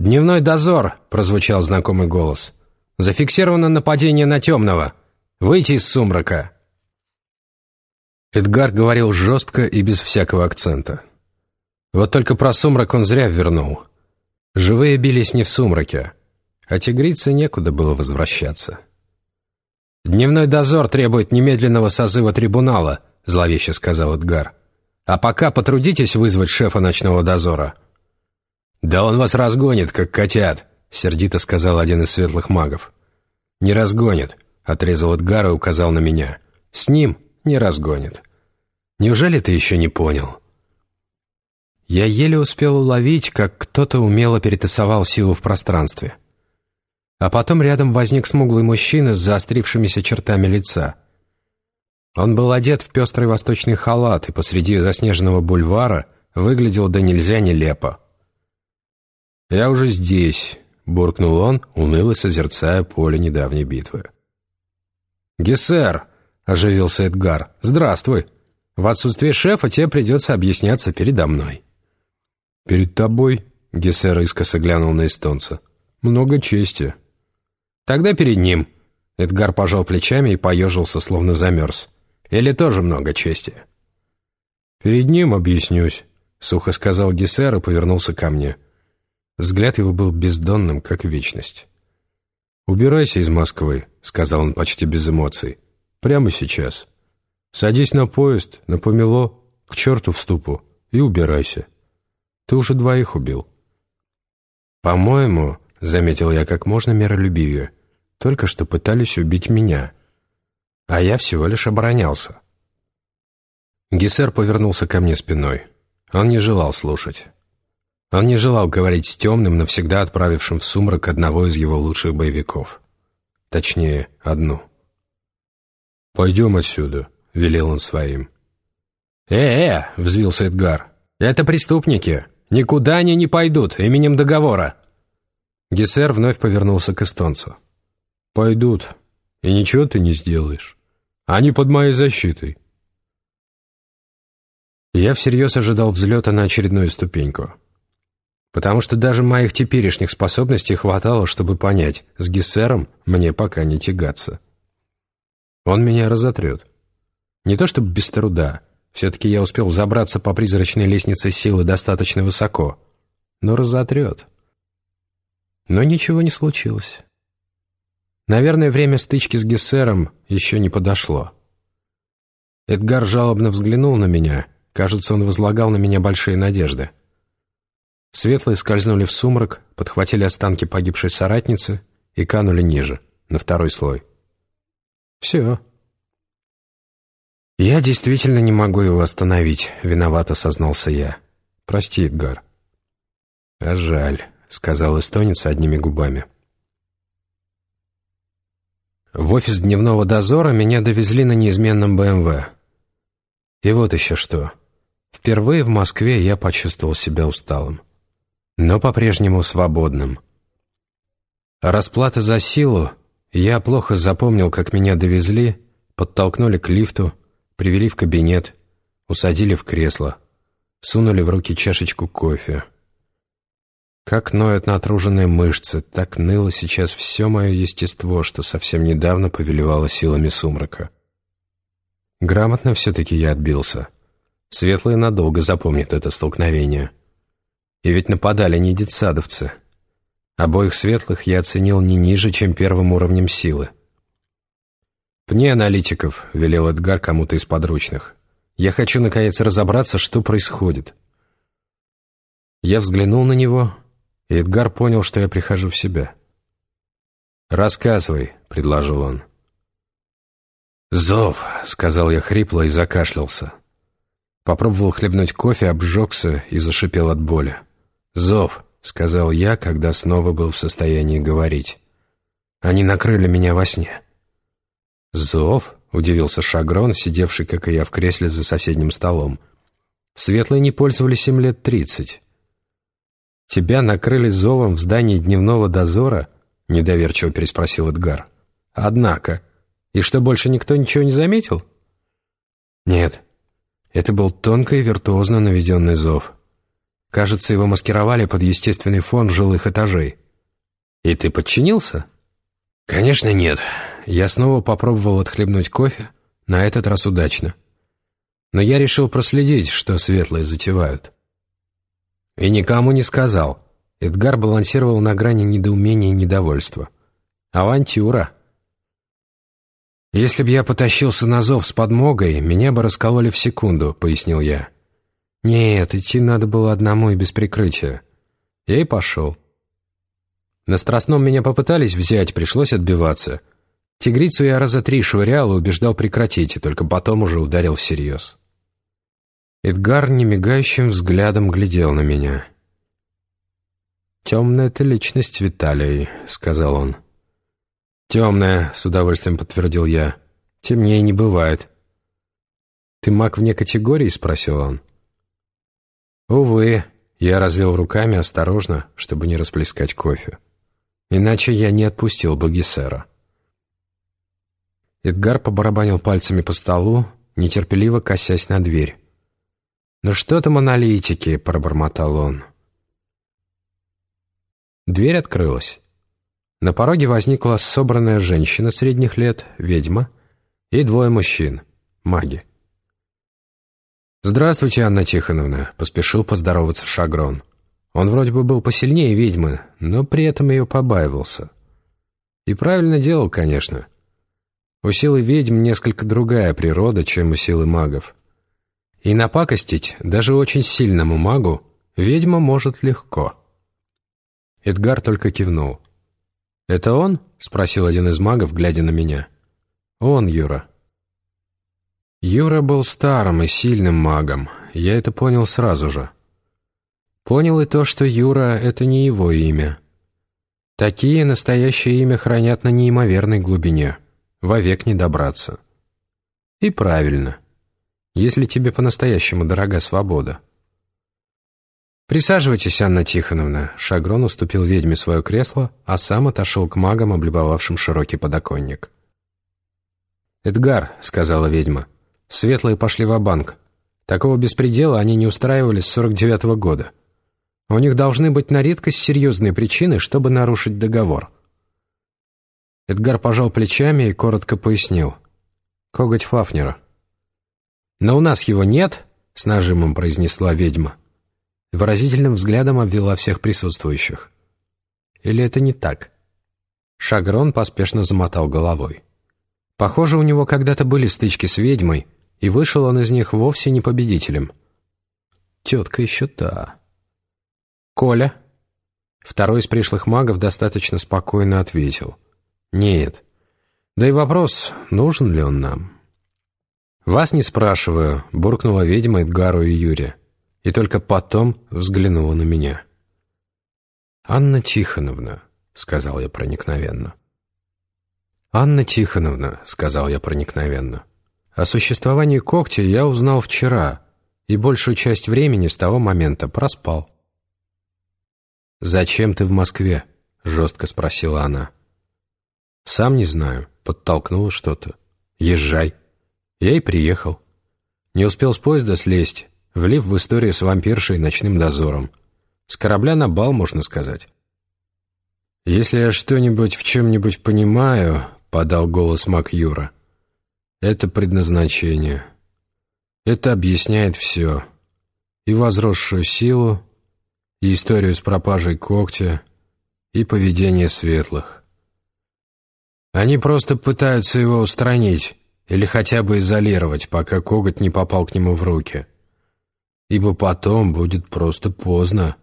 «Дневной дозор!» — прозвучал знакомый голос. «Зафиксировано нападение на темного. Выйти из сумрака!» Эдгар говорил жестко и без всякого акцента. Вот только про сумрак он зря вернул. Живые бились не в сумраке, а тигрице некуда было возвращаться. «Дневной дозор требует немедленного созыва трибунала», — зловеще сказал Эдгар. «А пока потрудитесь вызвать шефа ночного дозора». «Да он вас разгонит, как котят», — сердито сказал один из светлых магов. «Не разгонит», — отрезал Эдгар и указал на меня. «С ним не разгонит. Неужели ты еще не понял?» Я еле успел уловить, как кто-то умело перетасовал силу в пространстве. А потом рядом возник смуглый мужчина с заострившимися чертами лица. Он был одет в пестрый восточный халат и посреди заснеженного бульвара выглядел да нельзя нелепо. «Я уже здесь», — буркнул он, уныло созерцая поле недавней битвы. «Гессер!» — оживился Эдгар. «Здравствуй. В отсутствие шефа тебе придется объясняться передо мной». «Перед тобой?» — Гессер искоса глянул на эстонца. «Много чести». «Тогда перед ним». Эдгар пожал плечами и поежился, словно замерз. «Или тоже много чести?» «Перед ним объяснюсь», — сухо сказал Гессер и повернулся ко мне. Взгляд его был бездонным, как вечность. «Убирайся из Москвы», — сказал он почти без эмоций. «Прямо сейчас. Садись на поезд, на помело, к черту в ступу, и убирайся. Ты уже двоих убил». «По-моему», — заметил я как можно миролюбивее, «только что пытались убить меня. А я всего лишь оборонялся». Гессер повернулся ко мне спиной. Он не желал слушать. Он не желал говорить с темным, навсегда отправившим в сумрак одного из его лучших боевиков. Точнее, одну. «Пойдем отсюда», — велел он своим. «Э-э!» — взвился Эдгар. «Это преступники. Никуда они не пойдут, именем договора». Гессер вновь повернулся к эстонцу. «Пойдут, и ничего ты не сделаешь. Они под моей защитой». Я всерьез ожидал взлета на очередную ступеньку потому что даже моих теперешних способностей хватало, чтобы понять, с Гессером мне пока не тягаться. Он меня разотрет. Не то чтобы без труда, все-таки я успел забраться по призрачной лестнице силы достаточно высоко, но разотрет. Но ничего не случилось. Наверное, время стычки с Гессером еще не подошло. Эдгар жалобно взглянул на меня, кажется, он возлагал на меня большие надежды. Светлые скользнули в сумрак, подхватили останки погибшей соратницы и канули ниже, на второй слой. Все. «Я действительно не могу его остановить», — виновато сознался я. «Прости, Эдгар». «А жаль», — сказал эстонец одними губами. В офис дневного дозора меня довезли на неизменном БМВ. И вот еще что. Впервые в Москве я почувствовал себя усталым но по-прежнему свободным. расплата за силу я плохо запомнил, как меня довезли, подтолкнули к лифту, привели в кабинет, усадили в кресло, сунули в руки чашечку кофе. Как ноют натруженные мышцы, так ныло сейчас все мое естество, что совсем недавно повелевало силами сумрака. Грамотно все-таки я отбился. Светлые надолго запомнят это столкновение. И ведь нападали не детсадовцы. Обоих светлых я оценил не ниже, чем первым уровнем силы. «Пни аналитиков», — велел Эдгар кому-то из подручных. «Я хочу, наконец, разобраться, что происходит». Я взглянул на него, и Эдгар понял, что я прихожу в себя. «Рассказывай», — предложил он. «Зов», — сказал я хрипло и закашлялся. Попробовал хлебнуть кофе, обжегся и зашипел от боли. «Зов», — сказал я, когда снова был в состоянии говорить. «Они накрыли меня во сне». «Зов?» — удивился Шагрон, сидевший, как и я, в кресле за соседним столом. «Светлые не пользовались им лет тридцать». «Тебя накрыли зовом в здании дневного дозора?» — недоверчиво переспросил Эдгар. «Однако. И что, больше никто ничего не заметил?» «Нет. Это был тонко и виртуозно наведенный зов». Кажется, его маскировали под естественный фон жилых этажей. И ты подчинился? Конечно, нет. Я снова попробовал отхлебнуть кофе, на этот раз удачно. Но я решил проследить, что светлые затевают. И никому не сказал. Эдгар балансировал на грани недоумения и недовольства. «Авантюра!» «Если б я потащился на зов с подмогой, меня бы раскололи в секунду», — пояснил я. «Нет, идти надо было одному и без прикрытия». Я и пошел. На Страстном меня попытались взять, пришлось отбиваться. Тигрицу я раза три швырял и убеждал прекратить, и только потом уже ударил всерьез. Эдгар немигающим взглядом глядел на меня. «Темная ты личность, Виталий», — сказал он. «Темная», — с удовольствием подтвердил я. «Темнее не бывает». «Ты маг вне категории?» — спросил он. «Увы», — я развел руками осторожно, чтобы не расплескать кофе. «Иначе я не отпустил бы Гессера». Эдгар побарабанил пальцами по столу, нетерпеливо косясь на дверь. «Ну что там аналитики?» — пробормотал он. Дверь открылась. На пороге возникла собранная женщина средних лет, ведьма, и двое мужчин, маги. «Здравствуйте, Анна Тихоновна», — поспешил поздороваться Шагрон. Он вроде бы был посильнее ведьмы, но при этом ее побаивался. И правильно делал, конечно. У силы ведьм несколько другая природа, чем у силы магов. И напакостить даже очень сильному магу ведьма может легко. Эдгар только кивнул. «Это он?» — спросил один из магов, глядя на меня. «Он, Юра». Юра был старым и сильным магом, я это понял сразу же. Понял и то, что Юра — это не его имя. Такие настоящее имя хранят на неимоверной глубине, вовек не добраться. И правильно, если тебе по-настоящему дорога свобода. «Присаживайтесь, Анна Тихоновна». Шагрон уступил ведьме свое кресло, а сам отошел к магам, облюбовавшим широкий подоконник. «Эдгар», — сказала ведьма, — «светлые пошли в банк Такого беспредела они не устраивали с 49-го года. У них должны быть на редкость серьезные причины, чтобы нарушить договор». Эдгар пожал плечами и коротко пояснил. «Коготь Фафнера». «Но у нас его нет», — с нажимом произнесла ведьма выразительным взглядом обвела всех присутствующих. Или это не так? Шагрон поспешно замотал головой. Похоже, у него когда-то были стычки с ведьмой, и вышел он из них вовсе не победителем. Тетка еще та. «Коля?» Второй из пришлых магов достаточно спокойно ответил. «Нет. Да и вопрос, нужен ли он нам?» «Вас не спрашиваю», — буркнула ведьма Эдгару и Юре и только потом взглянула на меня. «Анна Тихоновна», — сказал я проникновенно. «Анна Тихоновна», — сказал я проникновенно, — «о существовании когтя я узнал вчера и большую часть времени с того момента проспал». «Зачем ты в Москве?» — жестко спросила она. «Сам не знаю», — подтолкнула что-то. «Езжай». Я и приехал. Не успел с поезда слезть, влив в историю с вампиршей и ночным дозором. С корабля на бал, можно сказать. «Если я что-нибудь в чем-нибудь понимаю», — подал голос Мак Юра, — «это предназначение. Это объясняет все. И возросшую силу, и историю с пропажей когтя, и поведение светлых. Они просто пытаются его устранить или хотя бы изолировать, пока коготь не попал к нему в руки» ибо потом будет просто поздно.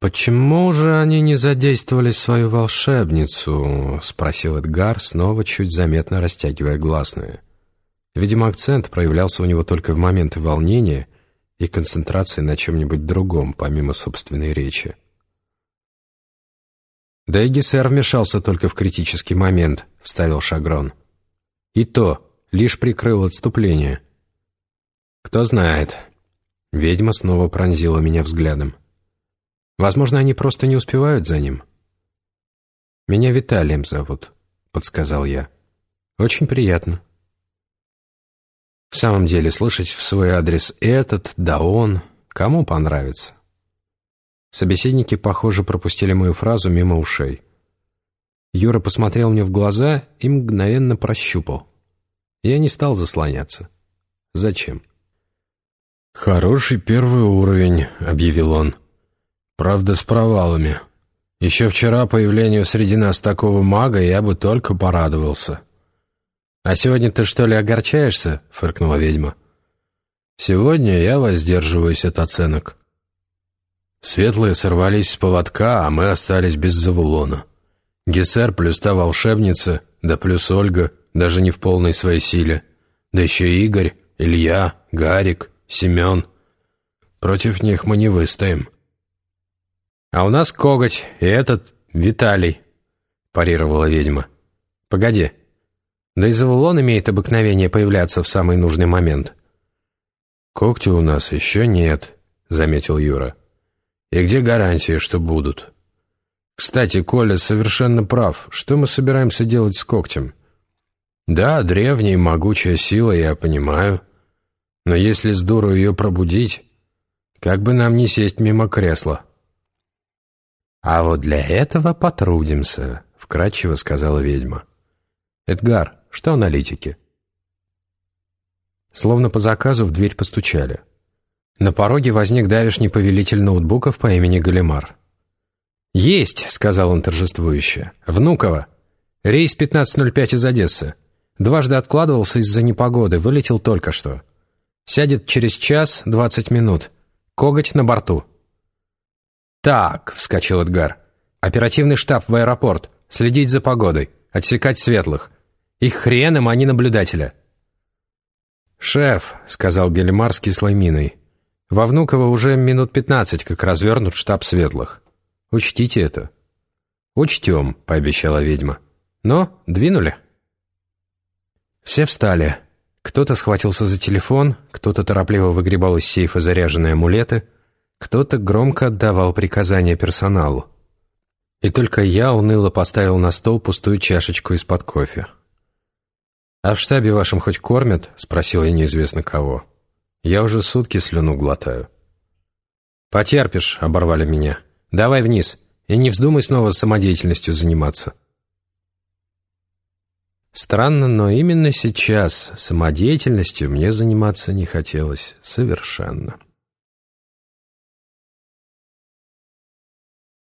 «Почему же они не задействовали свою волшебницу?» — спросил Эдгар, снова чуть заметно растягивая гласные. Видимо, акцент проявлялся у него только в моменты волнения и концентрации на чем-нибудь другом, помимо собственной речи. «Да и Гессер вмешался только в критический момент», — вставил Шагрон. «И то, лишь прикрыл отступление». Кто знает. Ведьма снова пронзила меня взглядом. Возможно, они просто не успевают за ним. «Меня Виталием зовут», — подсказал я. «Очень приятно». В самом деле, слышать в свой адрес «этот», «да он», Кому понравится? Собеседники, похоже, пропустили мою фразу мимо ушей. Юра посмотрел мне в глаза и мгновенно прощупал. Я не стал заслоняться. Зачем? «Хороший первый уровень», — объявил он. «Правда, с провалами. Еще вчера появлению среди нас такого мага я бы только порадовался». «А сегодня ты что ли огорчаешься?» — фыркнула ведьма. «Сегодня я воздерживаюсь от оценок. Светлые сорвались с поводка, а мы остались без завулона. Гессер плюс та волшебница, да плюс Ольга, даже не в полной своей силе. Да еще Игорь, Илья, Гарик, Семен. Против них мы не выстоим. «А у нас коготь и этот Виталий», — парировала ведьма. «Погоди. Да и Завулон имеет обыкновение появляться в самый нужный момент». «Когти у нас еще нет», — заметил Юра. «И где гарантии, что будут?» «Кстати, Коля совершенно прав. Что мы собираемся делать с когтем?» «Да, древняя могучая сила, я понимаю. Но если с дуру ее пробудить, как бы нам не сесть мимо кресла?» «А вот для этого потрудимся», — вкратчиво сказала ведьма. «Эдгар, что аналитики?» Словно по заказу в дверь постучали. На пороге возник давишний повелитель ноутбуков по имени Галимар. «Есть», — сказал он торжествующе. «Внуково. Рейс 15.05 из Одессы. Дважды откладывался из-за непогоды, вылетел только что. Сядет через час двадцать минут. Коготь на борту». «Так», — вскочил Эдгар. «Оперативный штаб в аэропорт. Следить за погодой. Отсекать светлых. Их хреном, а не наблюдателя». «Шеф», — сказал Гельмар с кислой миной, — «во Внуково уже минут пятнадцать, как развернут штаб светлых. Учтите это». «Учтем», — пообещала ведьма. «Но двинули». Все встали. Кто-то схватился за телефон, кто-то торопливо выгребал из сейфа заряженные амулеты, кто-то громко отдавал приказания персоналу. И только я уныло поставил на стол пустую чашечку из-под кофе. «А в штабе вашем хоть кормят?» — спросил я неизвестно кого. «Я уже сутки слюну глотаю». «Потерпишь», — оборвали меня. «Давай вниз, и не вздумай снова самодеятельностью заниматься». Странно, но именно сейчас самодеятельностью мне заниматься не хотелось совершенно.